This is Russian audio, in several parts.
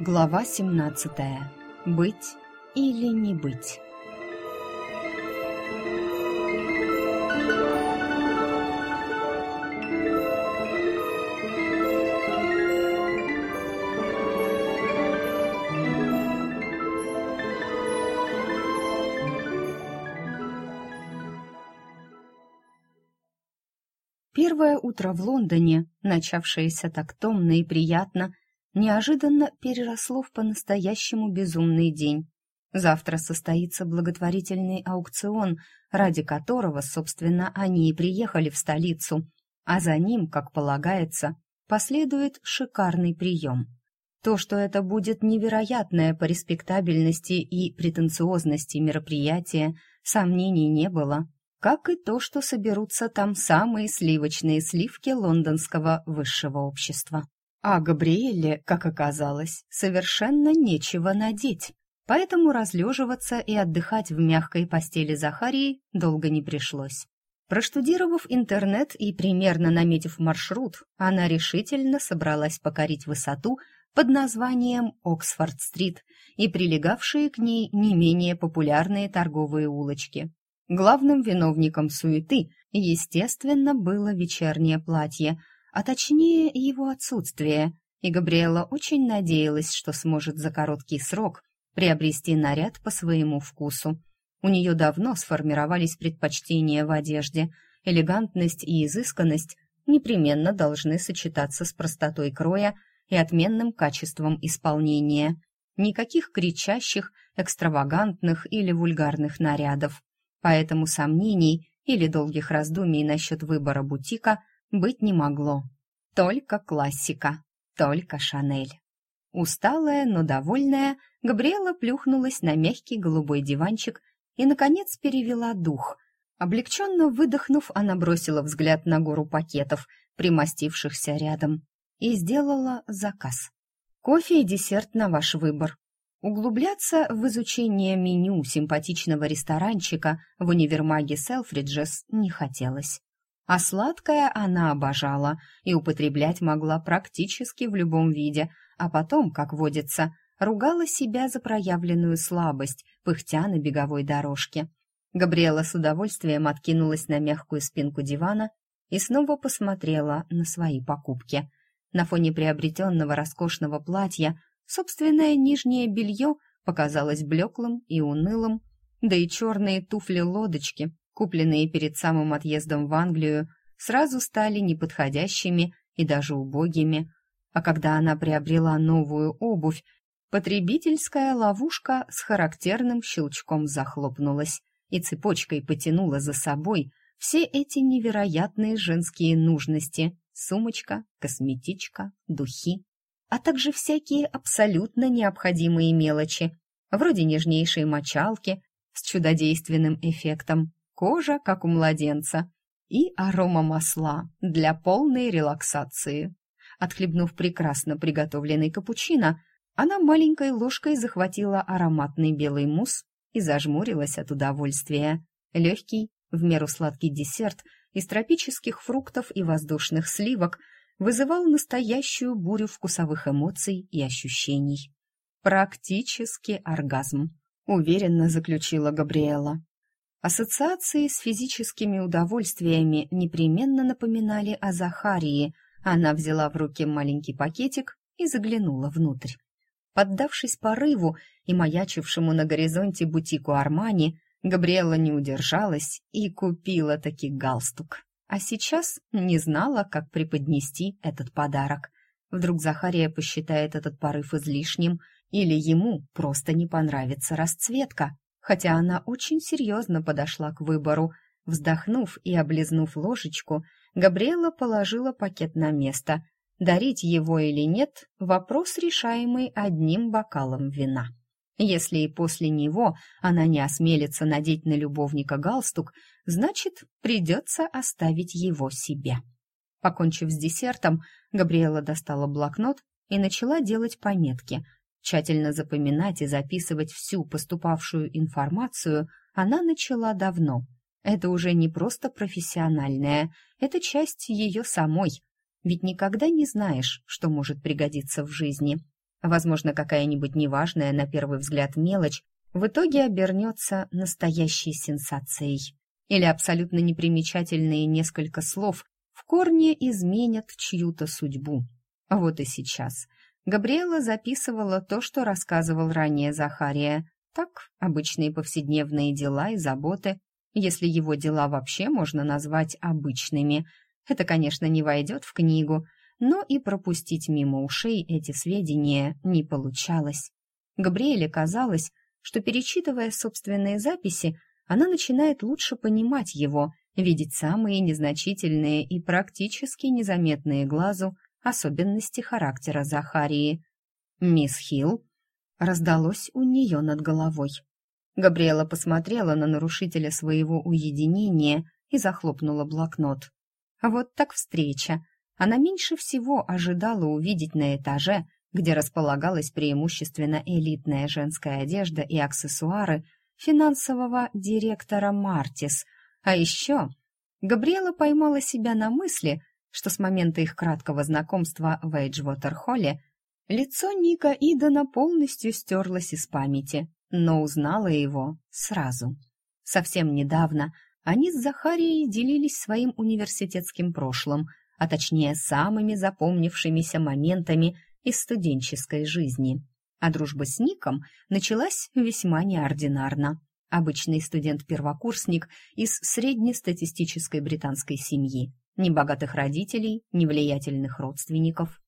Глава 17. Быть или не быть. Первое утро в Лондоне, начавшееся так томно и приятно, неожиданно переросло в по-настоящему безумный день. Завтра состоится благотворительный аукцион, ради которого, собственно, они и приехали в столицу, а за ним, как полагается, последует шикарный прием. То, что это будет невероятное по респектабельности и претенциозности мероприятие, сомнений не было, как и то, что соберутся там самые сливочные сливки лондонского высшего общества. А Габриэле, как оказалось, совершенно нечего надеть, поэтому разлеживаться и отдыхать в мягкой постели Захарии долго не пришлось. Проштудировав интернет и примерно наметив маршрут, она решительно собралась покорить высоту под названием Оксфорд-стрит и прилегавшие к ней не менее популярные торговые улочки. Главным виновником суеты, естественно, было вечернее платье – а точнее его отсутствие, и Габриэла очень надеялась, что сможет за короткий срок приобрести наряд по своему вкусу. У нее давно сформировались предпочтения в одежде, элегантность и изысканность непременно должны сочетаться с простотой кроя и отменным качеством исполнения. Никаких кричащих, экстравагантных или вульгарных нарядов. Поэтому сомнений или долгих раздумий насчет выбора бутика быть не могло. Только классика, только Шанель. Усталая, но довольная, Габриэла плюхнулась на мягкий голубой диванчик и, наконец, перевела дух. Облегченно выдохнув, она бросила взгляд на гору пакетов, примостившихся рядом, и сделала заказ. Кофе и десерт на ваш выбор. Углубляться в изучение меню симпатичного ресторанчика в универмаге Селфриджес не хотелось а сладкое она обожала и употреблять могла практически в любом виде, а потом, как водится, ругала себя за проявленную слабость, пыхтя на беговой дорожке. Габриэла с удовольствием откинулась на мягкую спинку дивана и снова посмотрела на свои покупки. На фоне приобретенного роскошного платья собственное нижнее белье показалось блеклым и унылым, да и черные туфли-лодочки купленные перед самым отъездом в Англию, сразу стали неподходящими и даже убогими. А когда она приобрела новую обувь, потребительская ловушка с характерным щелчком захлопнулась и цепочкой потянула за собой все эти невероятные женские нужности — сумочка, косметичка, духи, а также всякие абсолютно необходимые мелочи, вроде нежнейшей мочалки с чудодейственным эффектом, кожа, как у младенца, и арома масла для полной релаксации. Отхлебнув прекрасно приготовленный капучино, она маленькой ложкой захватила ароматный белый мусс и зажмурилась от удовольствия. Легкий, в меру сладкий десерт из тропических фруктов и воздушных сливок вызывал настоящую бурю вкусовых эмоций и ощущений. Практически оргазм, уверенно заключила Габриэла. Ассоциации с физическими удовольствиями непременно напоминали о Захарии. Она взяла в руки маленький пакетик и заглянула внутрь. Поддавшись порыву и маячившему на горизонте бутику Армани, Габриэла не удержалась и купила таки галстук. А сейчас не знала, как преподнести этот подарок. Вдруг Захария посчитает этот порыв излишним, или ему просто не понравится расцветка хотя она очень серьезно подошла к выбору. Вздохнув и облизнув ложечку, Габриэла положила пакет на место. Дарить его или нет – вопрос, решаемый одним бокалом вина. Если и после него она не осмелится надеть на любовника галстук, значит, придется оставить его себе. Покончив с десертом, Габриэла достала блокнот и начала делать пометки – Тщательно запоминать и записывать всю поступавшую информацию она начала давно. Это уже не просто профессиональная, это часть ее самой. Ведь никогда не знаешь, что может пригодиться в жизни. Возможно, какая-нибудь неважная на первый взгляд мелочь в итоге обернется настоящей сенсацией. Или абсолютно непримечательные несколько слов в корне изменят чью-то судьбу. Вот и сейчас. Габриэла записывала то, что рассказывал ранее Захария. Так, обычные повседневные дела и заботы, если его дела вообще можно назвать обычными. Это, конечно, не войдет в книгу, но и пропустить мимо ушей эти сведения не получалось. Габриэле казалось, что, перечитывая собственные записи, она начинает лучше понимать его, видеть самые незначительные и практически незаметные глазу особенности характера Захарии. «Мисс Хилл» раздалось у нее над головой. Габриэла посмотрела на нарушителя своего уединения и захлопнула блокнот. Вот так встреча. Она меньше всего ожидала увидеть на этаже, где располагалась преимущественно элитная женская одежда и аксессуары финансового директора Мартис. А еще Габриэла поймала себя на мысли, что с момента их краткого знакомства в Эйджвотер-холле лицо Ника Идона полностью стерлось из памяти, но узнала его сразу. Совсем недавно они с Захарией делились своим университетским прошлым, а точнее самыми запомнившимися моментами из студенческой жизни. А дружба с Ником началась весьма неординарно. Обычный студент-первокурсник из среднестатистической британской семьи, ни богатых родителей, ни влиятельных родственников.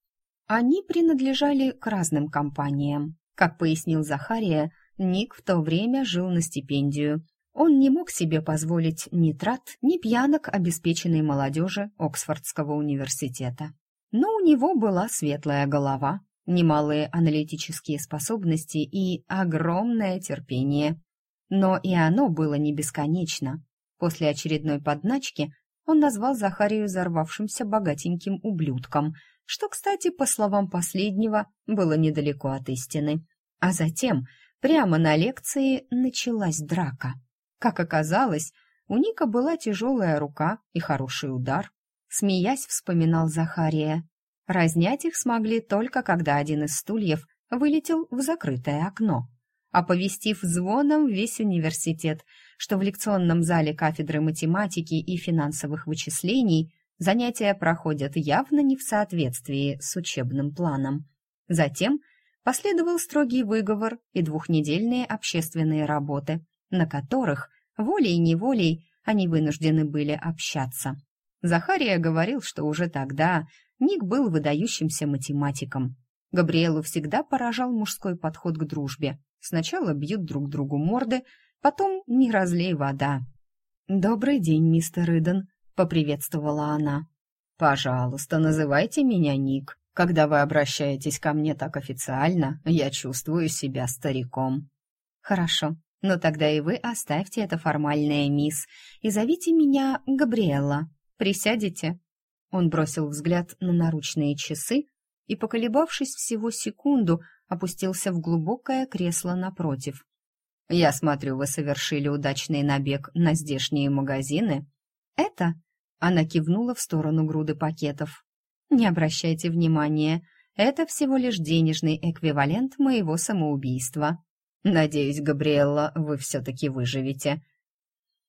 Они принадлежали к разным компаниям. Как пояснил Захария, Ник в то время жил на стипендию. Он не мог себе позволить ни трат, ни пьянок обеспеченной молодежи Оксфордского университета. Но у него была светлая голова, немалые аналитические способности и огромное терпение. Но и оно было не бесконечно. После очередной подначки он назвал Захарию взорвавшимся богатеньким ублюдком, что, кстати, по словам последнего, было недалеко от истины. А затем прямо на лекции началась драка. Как оказалось, у Ника была тяжелая рука и хороший удар. Смеясь, вспоминал Захария. Разнять их смогли только когда один из стульев вылетел в закрытое окно, оповестив звоном весь университет, что в лекционном зале кафедры математики и финансовых вычислений занятия проходят явно не в соответствии с учебным планом. Затем последовал строгий выговор и двухнедельные общественные работы, на которых волей-неволей они вынуждены были общаться. Захария говорил, что уже тогда Ник был выдающимся математиком. Габриэлу всегда поражал мужской подход к дружбе. Сначала бьют друг другу морды, Потом не разлей вода. «Добрый день, мистер Иден», — поприветствовала она. «Пожалуйста, называйте меня Ник. Когда вы обращаетесь ко мне так официально, я чувствую себя стариком». «Хорошо, но тогда и вы оставьте это формальное мисс и зовите меня Габриэлла. Присядете?» Он бросил взгляд на наручные часы и, поколебавшись всего секунду, опустился в глубокое кресло напротив. Я смотрю, вы совершили удачный набег на здешние магазины. Это? Она кивнула в сторону груды пакетов. Не обращайте внимания, это всего лишь денежный эквивалент моего самоубийства. Надеюсь, Габриэлла, вы все-таки выживете.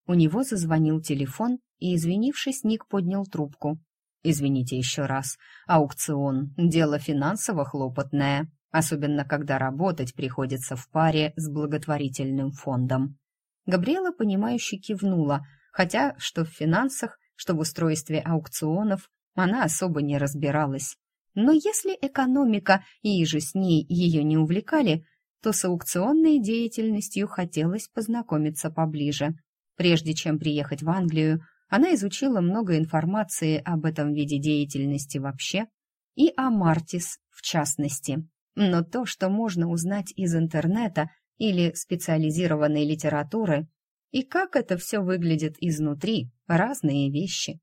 У него зазвонил телефон, и, извинившись, Ник поднял трубку. «Извините еще раз. Аукцион. Дело финансово хлопотное особенно когда работать приходится в паре с благотворительным фондом. Габриэла, понимающе кивнула, хотя что в финансах, что в устройстве аукционов она особо не разбиралась. Но если экономика и же с ней ее не увлекали, то с аукционной деятельностью хотелось познакомиться поближе. Прежде чем приехать в Англию, она изучила много информации об этом виде деятельности вообще и о Мартис в частности. Но то, что можно узнать из интернета или специализированной литературы, и как это все выглядит изнутри, разные вещи.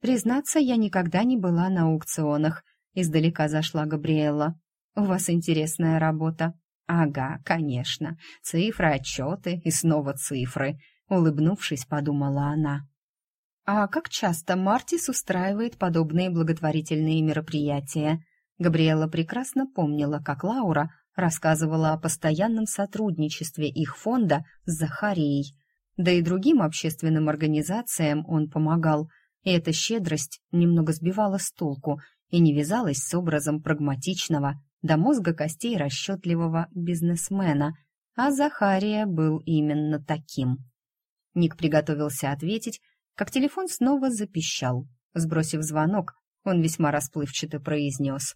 Признаться, я никогда не была на аукционах, издалека зашла Габриэла. У вас интересная работа. Ага, конечно. Цифры, отчеты и снова цифры. Улыбнувшись, подумала она. А как часто Мартис устраивает подобные благотворительные мероприятия? Габриэла прекрасно помнила, как Лаура рассказывала о постоянном сотрудничестве их фонда с Захарией. Да и другим общественным организациям он помогал, и эта щедрость немного сбивала с толку и не вязалась с образом прагматичного, до мозга костей расчетливого бизнесмена, а Захария был именно таким. Ник приготовился ответить, как телефон снова запищал. Сбросив звонок, он весьма расплывчато произнес.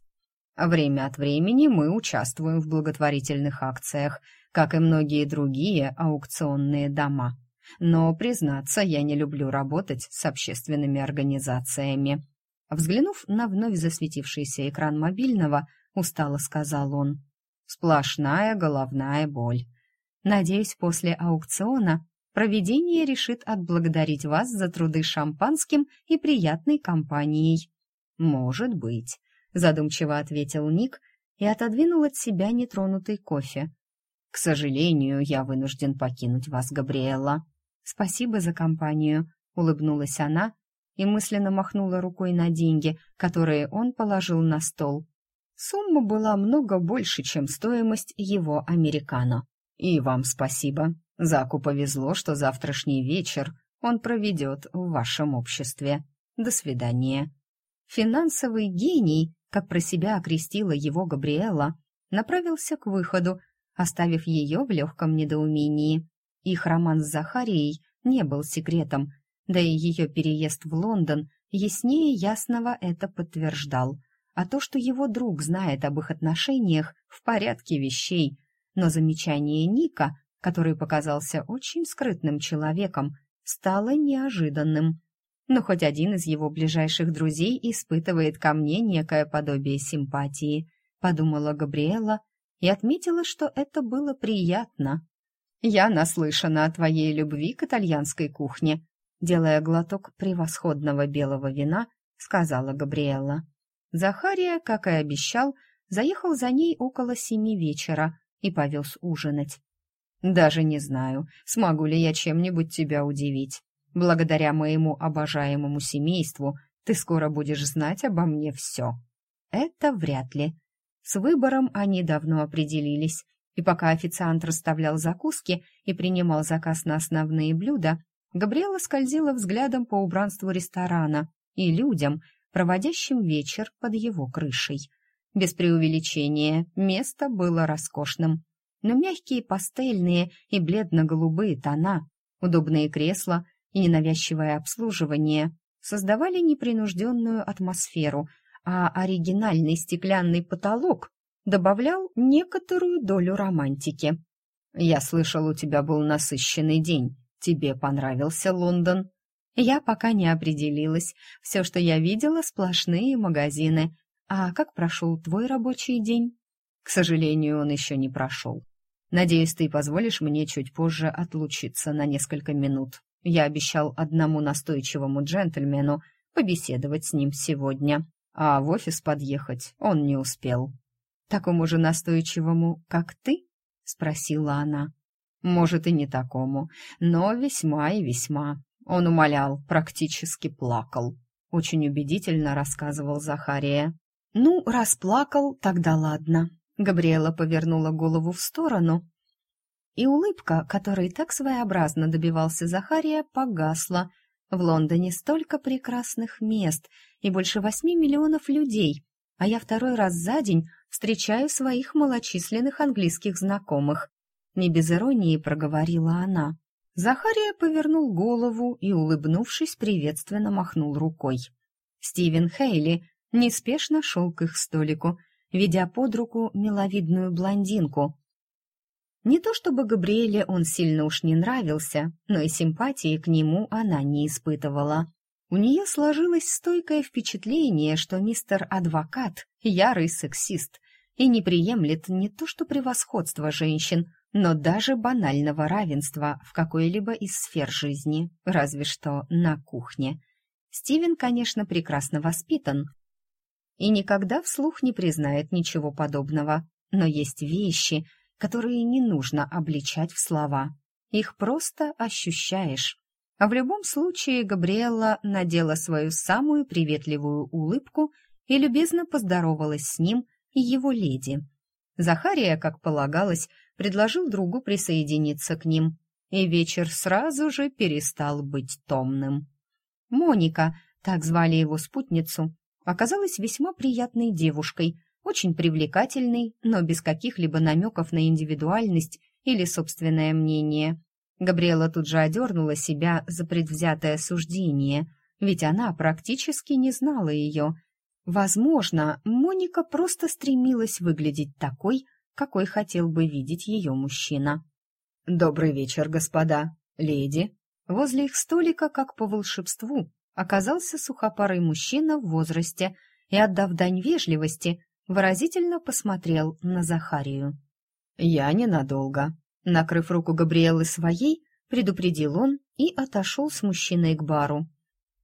«Время от времени мы участвуем в благотворительных акциях, как и многие другие аукционные дома. Но, признаться, я не люблю работать с общественными организациями». Взглянув на вновь засветившийся экран мобильного, устало сказал он. «Сплошная головная боль. Надеюсь, после аукциона проведение решит отблагодарить вас за труды шампанским и приятной компанией». «Может быть», — задумчиво ответил Ник и отодвинул от себя нетронутый кофе. «К сожалению, я вынужден покинуть вас, Габриэла». «Спасибо за компанию», — улыбнулась она и мысленно махнула рукой на деньги, которые он положил на стол. Сумма была много больше, чем стоимость его американо. «И вам спасибо», Заку повезло, что завтрашний вечер он проведет в вашем обществе. До свидания. Финансовый гений, как про себя окрестила его Габриэла, направился к выходу, оставив ее в легком недоумении. Их роман с Захарией не был секретом, да и ее переезд в Лондон яснее ясного это подтверждал. А то, что его друг знает об их отношениях, в порядке вещей. Но замечание Ника который показался очень скрытным человеком, стало неожиданным. Но хоть один из его ближайших друзей испытывает ко мне некое подобие симпатии, подумала Габриэла и отметила, что это было приятно. «Я наслышана о твоей любви к итальянской кухне», делая глоток превосходного белого вина, сказала Габриэла. Захария, как и обещал, заехал за ней около семи вечера и повез ужинать. Даже не знаю, смогу ли я чем-нибудь тебя удивить. Благодаря моему обожаемому семейству ты скоро будешь знать обо мне все. Это вряд ли. С выбором они давно определились, и пока официант расставлял закуски и принимал заказ на основные блюда, Габриэла скользила взглядом по убранству ресторана и людям, проводящим вечер под его крышей. Без преувеличения, место было роскошным но мягкие пастельные и бледно-голубые тона, удобные кресла и ненавязчивое обслуживание создавали непринужденную атмосферу, а оригинальный стеклянный потолок добавлял некоторую долю романтики. «Я слышал, у тебя был насыщенный день. Тебе понравился Лондон?» Я пока не определилась. Все, что я видела, сплошные магазины. А как прошел твой рабочий день? К сожалению, он еще не прошел. Надеюсь, ты позволишь мне чуть позже отлучиться на несколько минут. Я обещал одному настойчивому джентльмену побеседовать с ним сегодня, а в офис подъехать он не успел. Такому же настойчивому, как ты? спросила она. Может, и не такому, но весьма и весьма. Он умолял, практически плакал. Очень убедительно рассказывал Захария. Ну, раз плакал, тогда ладно. Габриэла повернула голову в сторону, и улыбка, которой так своеобразно добивался Захария, погасла. В Лондоне столько прекрасных мест и больше восьми миллионов людей, а я второй раз за день встречаю своих малочисленных английских знакомых. Не без иронии проговорила она. Захария повернул голову и, улыбнувшись, приветственно махнул рукой. Стивен Хейли неспешно шел к их столику, ведя под руку миловидную блондинку. Не то чтобы Габриэле он сильно уж не нравился, но и симпатии к нему она не испытывала. У нее сложилось стойкое впечатление, что мистер адвокат — ярый сексист и не приемлет не то что превосходство женщин, но даже банального равенства в какой-либо из сфер жизни, разве что на кухне. Стивен, конечно, прекрасно воспитан, и никогда вслух не признает ничего подобного. Но есть вещи, которые не нужно обличать в слова. Их просто ощущаешь. А в любом случае Габриэлла надела свою самую приветливую улыбку и любезно поздоровалась с ним и его леди. Захария, как полагалось, предложил другу присоединиться к ним, и вечер сразу же перестал быть томным. Моника, так звали его спутницу, оказалась весьма приятной девушкой, очень привлекательной, но без каких-либо намеков на индивидуальность или собственное мнение. Габриэла тут же одернула себя за предвзятое суждение, ведь она практически не знала ее. Возможно, Моника просто стремилась выглядеть такой, какой хотел бы видеть ее мужчина. «Добрый вечер, господа, леди!» Возле их столика, как по волшебству, оказался сухопарый мужчина в возрасте и, отдав дань вежливости, выразительно посмотрел на Захарию. «Я ненадолго», Накрыв руку Габриэлы своей, предупредил он и отошел с мужчиной к бару.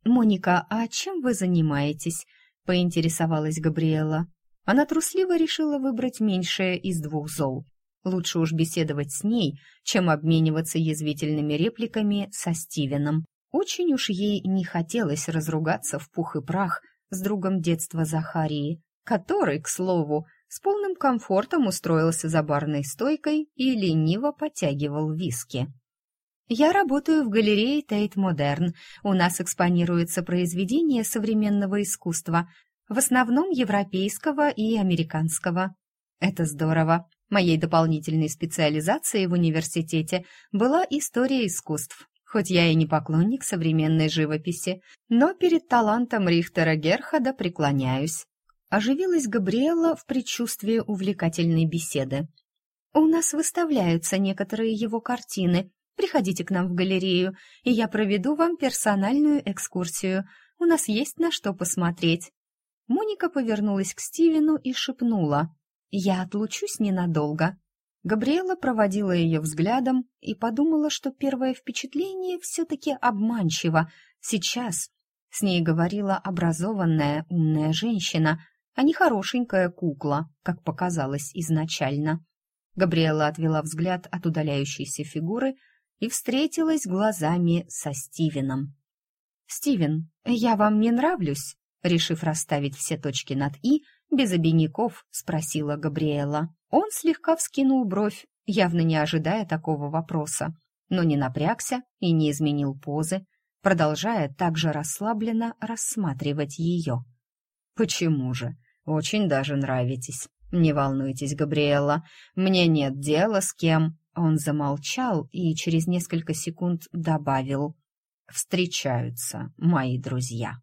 «Моника, а чем вы занимаетесь?» — поинтересовалась Габриэла. Она трусливо решила выбрать меньшее из двух зол. Лучше уж беседовать с ней, чем обмениваться язвительными репликами со Стивеном. Очень уж ей не хотелось разругаться в пух и прах с другом детства Захарии, который, к слову, с полным комфортом устроился за барной стойкой и лениво потягивал виски. «Я работаю в галерее Тейт Модерн. У нас экспонируются произведения современного искусства, в основном европейского и американского. Это здорово. Моей дополнительной специализацией в университете была история искусств. Хоть я и не поклонник современной живописи, но перед талантом Рихтера Герхада преклоняюсь. Оживилась Габриэла в предчувствии увлекательной беседы. «У нас выставляются некоторые его картины. Приходите к нам в галерею, и я проведу вам персональную экскурсию. У нас есть на что посмотреть». Моника повернулась к Стивену и шепнула. «Я отлучусь ненадолго». Габриэла проводила ее взглядом и подумала, что первое впечатление все-таки обманчиво. Сейчас с ней говорила образованная, умная женщина, а не хорошенькая кукла, как показалось изначально. Габриэла отвела взгляд от удаляющейся фигуры и встретилась глазами со Стивеном. «Стивен, я вам не нравлюсь?» Решив расставить все точки над «и», без обиняков спросила Габриэла. Он слегка вскинул бровь, явно не ожидая такого вопроса, но не напрягся и не изменил позы, продолжая также расслабленно рассматривать ее. «Почему же? Очень даже нравитесь. Не волнуйтесь, Габриэла, мне нет дела с кем...» Он замолчал и через несколько секунд добавил. «Встречаются мои друзья».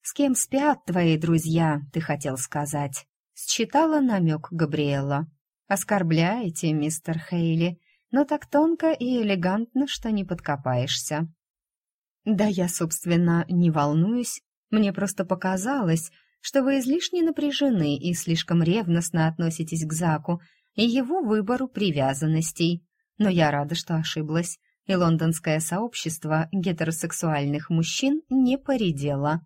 «С кем спят твои друзья?» — ты хотел сказать. Считала намек Габриэла. «Оскорбляете, мистер Хейли, но так тонко и элегантно, что не подкопаешься». «Да я, собственно, не волнуюсь. Мне просто показалось, что вы излишне напряжены и слишком ревностно относитесь к Заку и его выбору привязанностей. Но я рада, что ошиблась, и лондонское сообщество гетеросексуальных мужчин не поредело.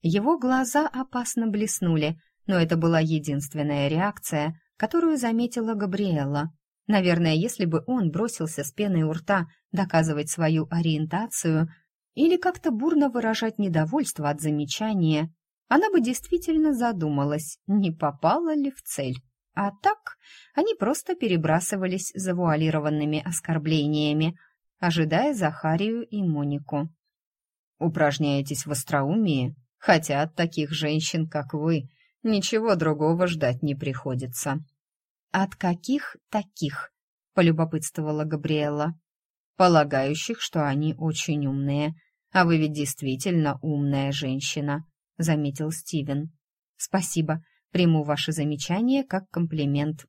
Его глаза опасно блеснули, но это была единственная реакция, которую заметила Габриэла. Наверное, если бы он бросился с пеной у рта доказывать свою ориентацию или как-то бурно выражать недовольство от замечания, она бы действительно задумалась, не попала ли в цель. А так они просто перебрасывались завуалированными оскорблениями, ожидая Захарию и Монику. «Упражняетесь в остроумии, хотя от таких женщин, как вы, ничего другого ждать не приходится». «От каких таких?» — полюбопытствовала Габриэла. «Полагающих, что они очень умные. А вы ведь действительно умная женщина», — заметил Стивен. «Спасибо. Приму ваше замечание как комплимент».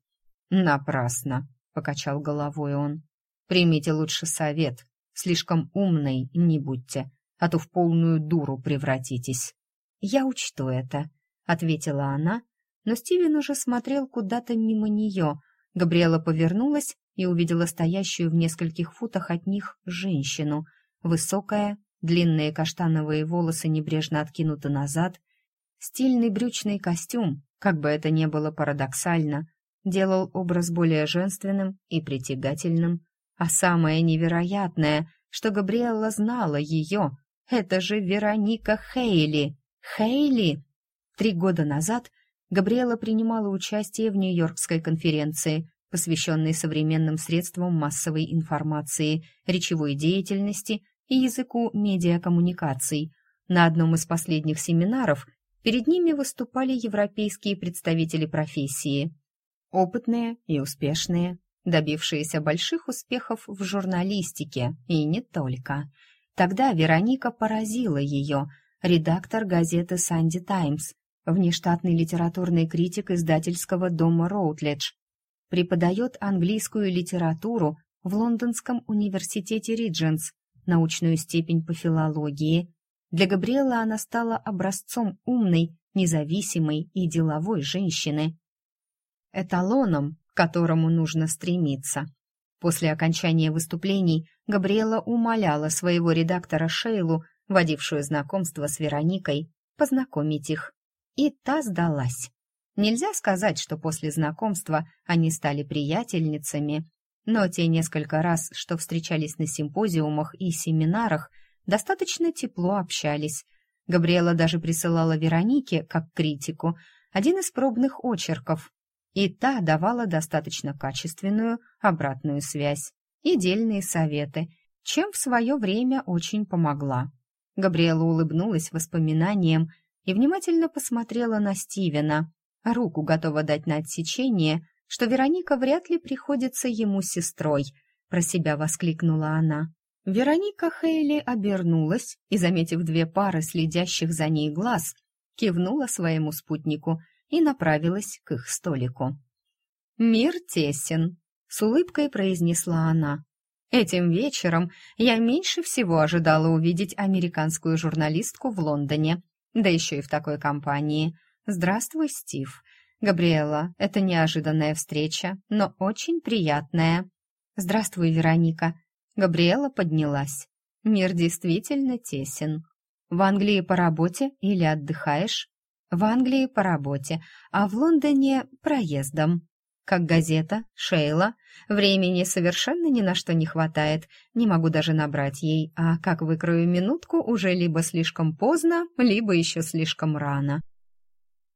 «Напрасно», — покачал головой он. «Примите лучше совет. Слишком умной не будьте, а то в полную дуру превратитесь». «Я учту это», — ответила она, но Стивен уже смотрел куда-то мимо нее. Габриэла повернулась и увидела стоящую в нескольких футах от них женщину, высокая, Длинные каштановые волосы небрежно откинуты назад. Стильный брючный костюм, как бы это ни было парадоксально, делал образ более женственным и притягательным. А самое невероятное, что Габриэлла знала ее, это же Вероника Хейли. Хейли! Три года назад Габриэла принимала участие в Нью-Йоркской конференции, посвященной современным средствам массовой информации, речевой деятельности и языку медиакоммуникаций. На одном из последних семинаров перед ними выступали европейские представители профессии. Опытные и успешные, добившиеся больших успехов в журналистике, и не только. Тогда Вероника поразила ее, редактор газеты «Санди Таймс», внештатный литературный критик издательского дома «Роутледж», преподает английскую литературу в Лондонском университете Ридженс, научную степень по филологии. Для Габриэла она стала образцом умной, независимой и деловой женщины. Эталоном, к которому нужно стремиться. После окончания выступлений Габриэла умоляла своего редактора Шейлу, водившую знакомство с Вероникой, познакомить их. И та сдалась. Нельзя сказать, что после знакомства они стали приятельницами, но те несколько раз, что встречались на симпозиумах и семинарах, достаточно тепло общались. Габриэла даже присылала Веронике, как критику, один из пробных очерков, и та давала достаточно качественную обратную связь и дельные советы, чем в свое время очень помогла. Габриэла улыбнулась воспоминаниям и внимательно посмотрела на Стивена, руку готова дать на отсечение, что Вероника вряд ли приходится ему сестрой, про себя воскликнула она. Вероника Хейли обернулась и, заметив две пары следящих за ней глаз, кивнула своему спутнику и направилась к их столику. «Мир тесен», — с улыбкой произнесла она. «Этим вечером я меньше всего ожидала увидеть американскую журналистку в Лондоне, да еще и в такой компании. Здравствуй, Стив. Габриэла, это неожиданная встреча, но очень приятная. Здравствуй, Вероника. Габриэла поднялась. Мир действительно тесен. В Англии по работе или отдыхаешь? В Англии по работе, а в Лондоне проездом. Как газета, Шейла. Времени совершенно ни на что не хватает. Не могу даже набрать ей, а как выкрою минутку, уже либо слишком поздно, либо еще слишком рано.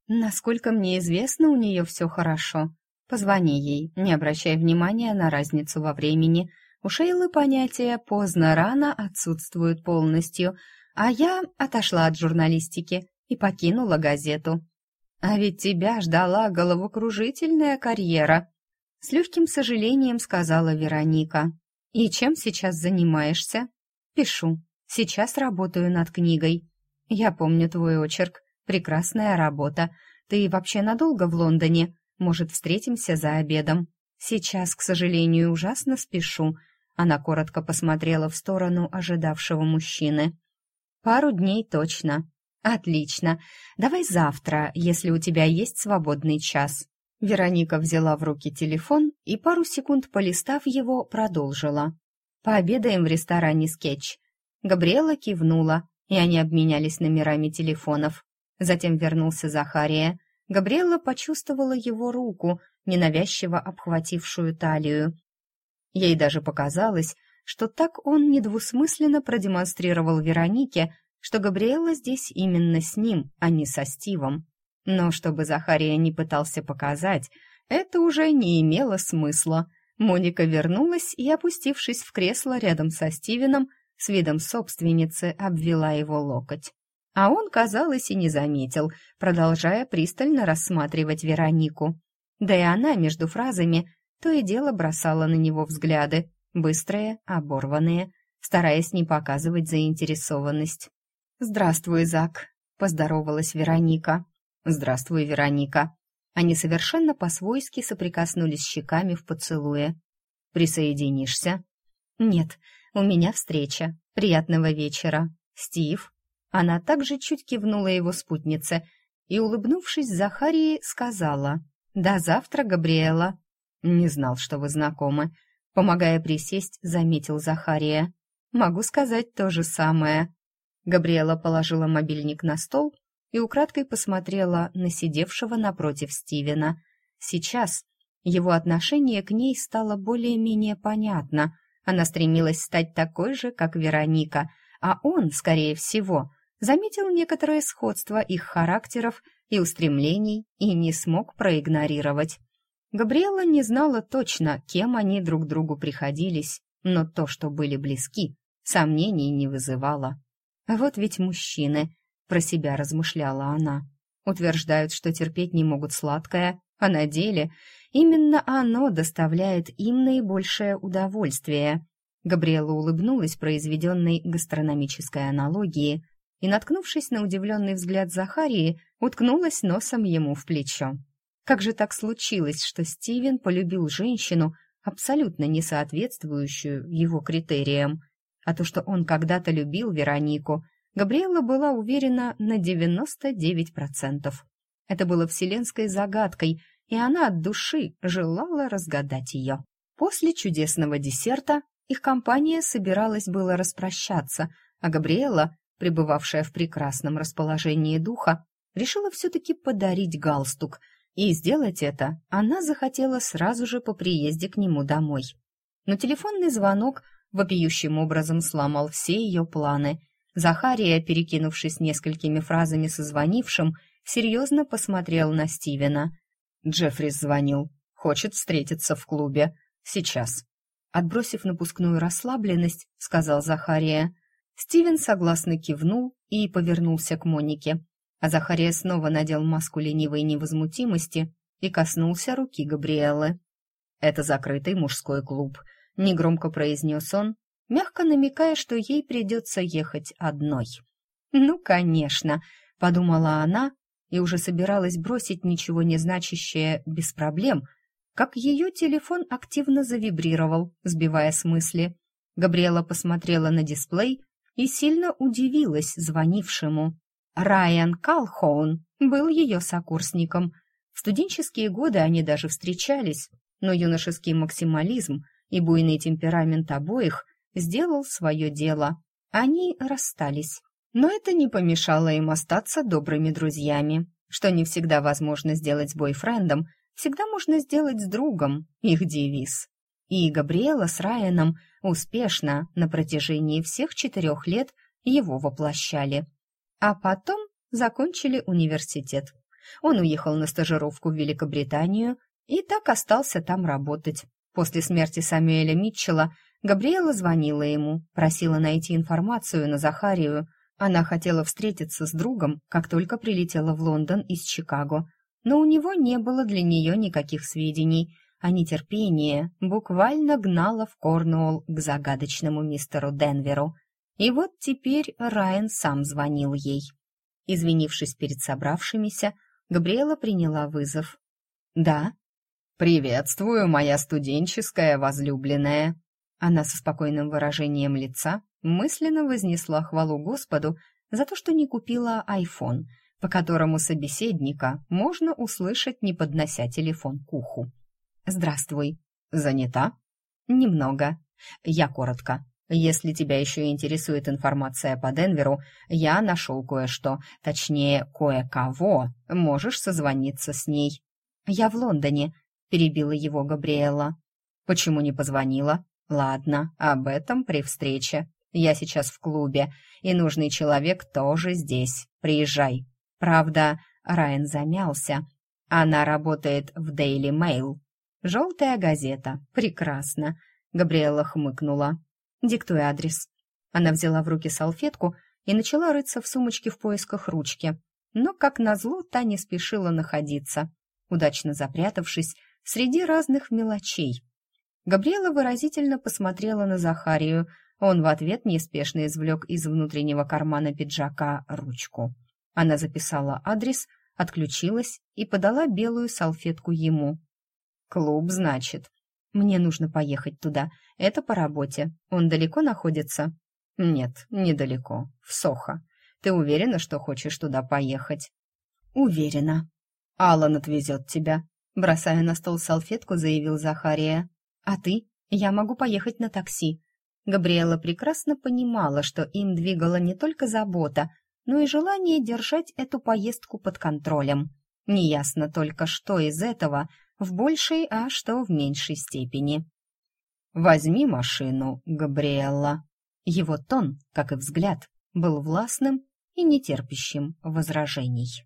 Насколько мне известно, у нее все хорошо. Позвони ей, не обращай внимания на разницу во времени. У Шейлы понятия «поздно-рано» отсутствуют полностью, а я отошла от журналистики и покинула газету. А ведь тебя ждала головокружительная карьера, с легким сожалением сказала Вероника. И чем сейчас занимаешься? Пишу. Сейчас работаю над книгой. Я помню твой очерк. Прекрасная работа. Ты вообще надолго в Лондоне? Может, встретимся за обедом? Сейчас, к сожалению, ужасно спешу. Она коротко посмотрела в сторону ожидавшего мужчины. Пару дней точно. Отлично. Давай завтра, если у тебя есть свободный час. Вероника взяла в руки телефон и пару секунд полистав его, продолжила. Пообедаем в ресторане «Скетч». Габриэла кивнула, и они обменялись номерами телефонов. Затем вернулся Захария. Габриэла почувствовала его руку, ненавязчиво обхватившую талию. Ей даже показалось, что так он недвусмысленно продемонстрировал Веронике, что Габриэла здесь именно с ним, а не со Стивом. Но чтобы Захария не пытался показать, это уже не имело смысла. Моника вернулась и, опустившись в кресло рядом со Стивеном, с видом собственницы обвела его локоть. А он, казалось, и не заметил, продолжая пристально рассматривать Веронику. Да и она между фразами то и дело бросала на него взгляды, быстрые, оборванные, стараясь не показывать заинтересованность. «Здравствуй, Зак», — поздоровалась Вероника. «Здравствуй, Вероника». Они совершенно по-свойски соприкоснулись щеками в поцелуе. «Присоединишься?» «Нет, у меня встреча. Приятного вечера. Стив?» Она также чуть кивнула его спутнице и, улыбнувшись Захарии, сказала «До завтра, Габриэла». «Не знал, что вы знакомы», — помогая присесть, заметил Захария. «Могу сказать то же самое». Габриэла положила мобильник на стол и украдкой посмотрела на сидевшего напротив Стивена. Сейчас его отношение к ней стало более-менее понятно. Она стремилась стать такой же, как Вероника, а он, скорее всего, заметил некоторое сходство их характеров и устремлений и не смог проигнорировать. Габриэла не знала точно, кем они друг другу приходились, но то, что были близки, сомнений не вызывало. А вот ведь мужчины, про себя размышляла она, утверждают, что терпеть не могут сладкое, а на деле именно оно доставляет им наибольшее удовольствие. Габриэла улыбнулась произведенной гастрономической аналогии и, наткнувшись на удивленный взгляд Захарии, уткнулась носом ему в плечо. Как же так случилось, что Стивен полюбил женщину, абсолютно не соответствующую его критериям? А то, что он когда-то любил Веронику, Габриэла была уверена на 99%. Это было вселенской загадкой, и она от души желала разгадать ее. После чудесного десерта их компания собиралась было распрощаться, а Габриэла, пребывавшая в прекрасном расположении духа, решила все-таки подарить галстук, и сделать это она захотела сразу же по приезде к нему домой. Но телефонный звонок вопиющим образом сломал все ее планы. Захария, перекинувшись несколькими фразами со звонившим, серьезно посмотрел на Стивена. Джеффрис звонил. Хочет встретиться в клубе. Сейчас. Отбросив напускную расслабленность, сказал Захария. Стивен согласно кивнул и повернулся к Монике. А Захария снова надел маску ленивой невозмутимости и коснулся руки Габриэлы. «Это закрытый мужской клуб», — негромко произнес он, мягко намекая, что ей придется ехать одной. «Ну, конечно», — подумала она и уже собиралась бросить ничего не значащее без проблем, как ее телефон активно завибрировал, сбивая с мысли. Габриэла посмотрела на дисплей и сильно удивилась звонившему. Райан Калхоун был ее сокурсником. В студенческие годы они даже встречались, но юношеский максимализм и буйный темперамент обоих сделал свое дело. Они расстались. Но это не помешало им остаться добрыми друзьями, что не всегда возможно сделать с бойфрендом, всегда можно сделать с другом, их девиз. И Габриэла с Райаном успешно на протяжении всех четырех лет его воплощали. А потом закончили университет. Он уехал на стажировку в Великобританию и так остался там работать. После смерти Самуэля Митчелла Габриэла звонила ему, просила найти информацию на Захарию. Она хотела встретиться с другом, как только прилетела в Лондон из Чикаго, но у него не было для нее никаких сведений, а нетерпение буквально гнало в Корнуолл к загадочному мистеру Денверу. И вот теперь Райан сам звонил ей. Извинившись перед собравшимися, Габриэла приняла вызов. «Да?» «Приветствую, моя студенческая возлюбленная!» Она со спокойным выражением лица мысленно вознесла хвалу Господу за то, что не купила айфон, по которому собеседника можно услышать, не поднося телефон к уху. «Здравствуй». «Занята?» «Немного. Я коротко. Если тебя еще интересует информация по Денверу, я нашел кое-что, точнее, кое-кого. Можешь созвониться с ней». «Я в Лондоне», — перебила его Габриэла. «Почему не позвонила?» «Ладно, об этом при встрече. Я сейчас в клубе, и нужный человек тоже здесь. Приезжай». Правда, Райан замялся. Она работает в Daily Mail. «Желтая газета. Прекрасно», — Габриэла хмыкнула. Диктуй адрес». Она взяла в руки салфетку и начала рыться в сумочке в поисках ручки. Но, как назло, та не спешила находиться, удачно запрятавшись среди разных мелочей. Габриэла выразительно посмотрела на Захарию. Он в ответ неспешно извлек из внутреннего кармана пиджака ручку. Она записала адрес, отключилась и подала белую салфетку ему. «Клуб, значит», мне нужно поехать туда. Это по работе. Он далеко находится? Нет, недалеко. В Сохо. Ты уверена, что хочешь туда поехать? Уверена. Алан отвезет тебя. Бросая на стол салфетку, заявил Захария. А ты? Я могу поехать на такси. Габриэла прекрасно понимала, что им двигала не только забота, но и желание держать эту поездку под контролем. Неясно только, что из этого в большей, а что в меньшей степени. «Возьми машину, Габриэлла». Его тон, как и взгляд, был властным и нетерпящим возражений.